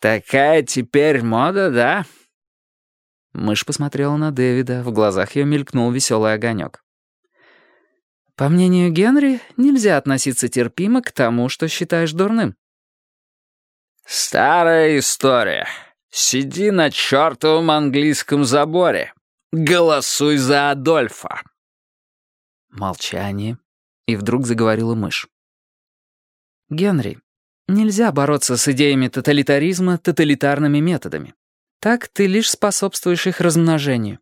«Такая теперь мода, да?» Мышь посмотрела на Дэвида, в глазах ее мелькнул веселый огонек. «По мнению Генри, нельзя относиться терпимо к тому, что считаешь дурным». «Старая история. Сиди на чертовом английском заборе. Голосуй за Адольфа». Молчание. И вдруг заговорила мышь. «Генри, нельзя бороться с идеями тоталитаризма тоталитарными методами. Так ты лишь способствуешь их размножению».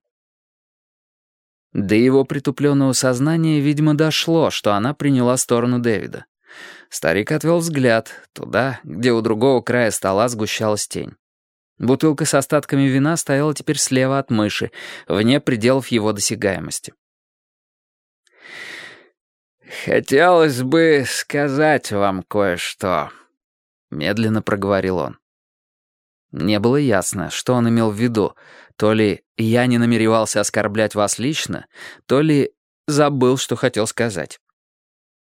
До его притупленного сознания, видимо, дошло, что она приняла сторону Дэвида. Старик отвел взгляд туда, где у другого края стола сгущалась тень. Бутылка с остатками вина стояла теперь слева от мыши, вне пределов его досягаемости. «Хотелось бы сказать вам кое-что», — медленно проговорил он. Не было ясно, что он имел в виду. То ли «я не намеревался оскорблять вас лично», то ли забыл, что хотел сказать.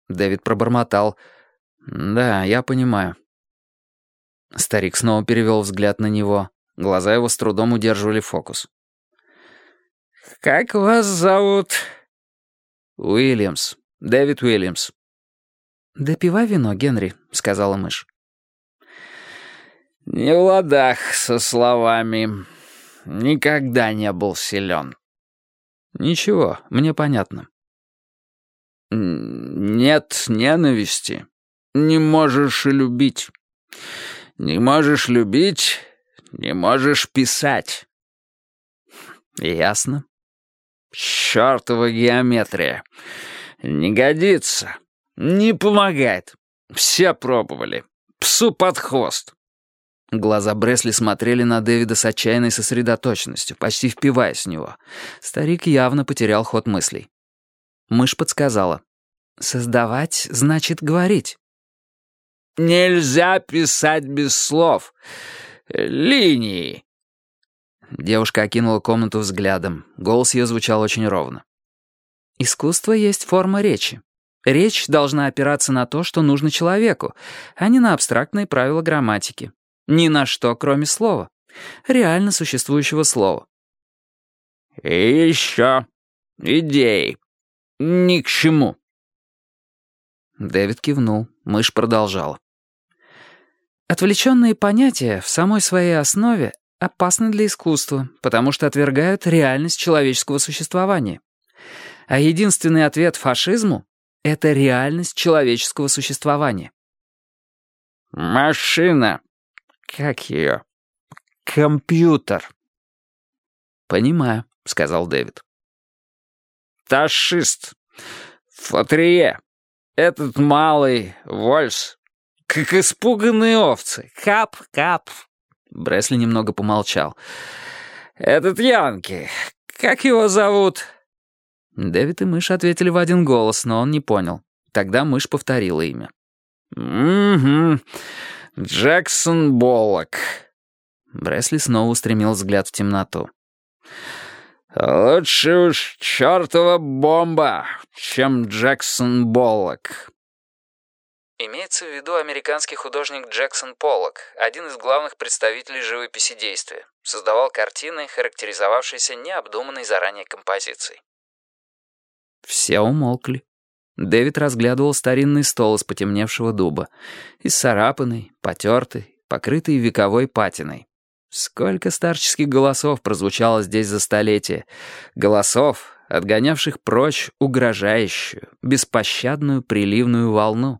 Дэвид пробормотал. «Да, я понимаю». Старик снова перевел взгляд на него. Глаза его с трудом удерживали фокус. «Как вас зовут?» «Уильямс. Дэвид Уильямс». «Допивай вино, Генри», — сказала мышь. «Не в ладах со словами. Никогда не был силен». «Ничего, мне понятно». «Нет ненависти. Не можешь и любить. Не можешь любить, не можешь писать». «Ясно». «Чёртова геометрия. Не годится. Не помогает. Все пробовали. Псу под хвост». Глаза Бресли смотрели на Дэвида с отчаянной сосредоточенностью, почти впиваясь в него. Старик явно потерял ход мыслей. Мышь подсказала. «Создавать значит говорить». «Нельзя писать без слов. Линии». Девушка окинула комнату взглядом. Голос ее звучал очень ровно. «Искусство есть форма речи. Речь должна опираться на то, что нужно человеку, а не на абстрактные правила грамматики. Ни на что, кроме слова. Реально существующего слова. И еще идеи. Ни к чему. Дэвид кивнул, мышь продолжала. Отвлеченные понятия в самой своей основе опасны для искусства, потому что отвергают реальность человеческого существования. А единственный ответ фашизму — это реальность человеческого существования. «Машина», как ее? Компьютер. Понимаю, сказал Дэвид. Ташист. Фатрие. Этот малый Вольс. Как испуганные овцы. Кап, кап. Бресли немного помолчал. Этот Янки. Как его зовут? Дэвид и мышь ответили в один голос, но он не понял. Тогда мышь повторила имя. «Угу. «Джексон Боллок». Бресли снова устремил взгляд в темноту. «Лучше уж чертова бомба, чем Джексон Боллок». Имеется в виду американский художник Джексон Поллок, один из главных представителей живописи действия. Создавал картины, характеризовавшиеся необдуманной заранее композицией. Все умолкли. Дэвид разглядывал старинный стол из потемневшего дуба. Исцарапанный, потертый, покрытый вековой патиной. Сколько старческих голосов прозвучало здесь за столетие. Голосов, отгонявших прочь угрожающую, беспощадную приливную волну.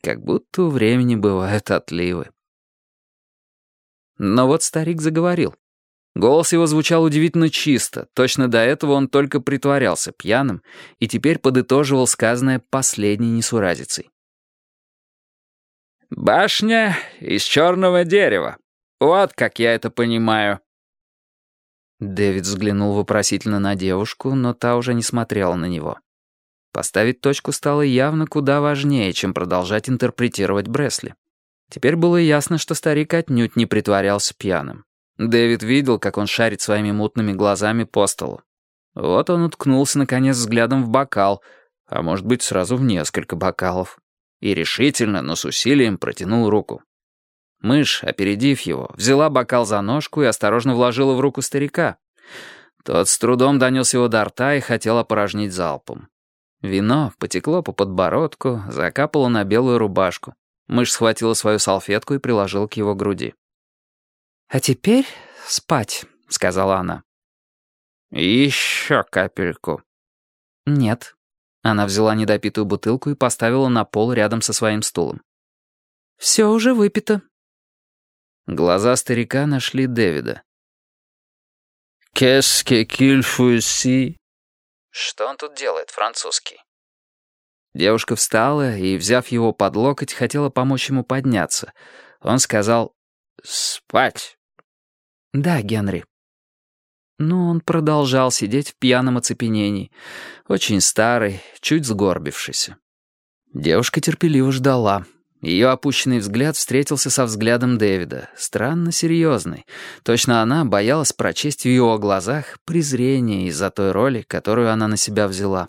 Как будто у времени бывают отливы. Но вот старик заговорил. Голос его звучал удивительно чисто, точно до этого он только притворялся пьяным и теперь подытоживал сказанное последней несуразицей. «Башня из черного дерева. Вот как я это понимаю». Дэвид взглянул вопросительно на девушку, но та уже не смотрела на него. Поставить точку стало явно куда важнее, чем продолжать интерпретировать Бресли. Теперь было ясно, что старик отнюдь не притворялся пьяным. Дэвид видел, как он шарит своими мутными глазами по столу. Вот он уткнулся, наконец, взглядом в бокал, а может быть, сразу в несколько бокалов. И решительно, но с усилием протянул руку. Мышь, опередив его, взяла бокал за ножку и осторожно вложила в руку старика. Тот с трудом донес его до рта и хотел опорожнить залпом. Вино потекло по подбородку, закапало на белую рубашку. Мышь схватила свою салфетку и приложила к его груди. «А теперь спать», — сказала она. «Еще капельку». «Нет». Она взяла недопитую бутылку и поставила на пол рядом со своим стулом. «Все уже выпито». Глаза старика нашли Дэвида. «Qu'est-ce qu'il faut ici?» Что он тут делает, французский? Девушка встала и, взяв его под локоть, хотела помочь ему подняться. Он сказал «Спать». «Да, Генри». Но он продолжал сидеть в пьяном оцепенении, очень старый, чуть сгорбившийся. Девушка терпеливо ждала. Ее опущенный взгляд встретился со взглядом Дэвида, странно серьезный. Точно она боялась прочесть в его глазах презрение из-за той роли, которую она на себя взяла.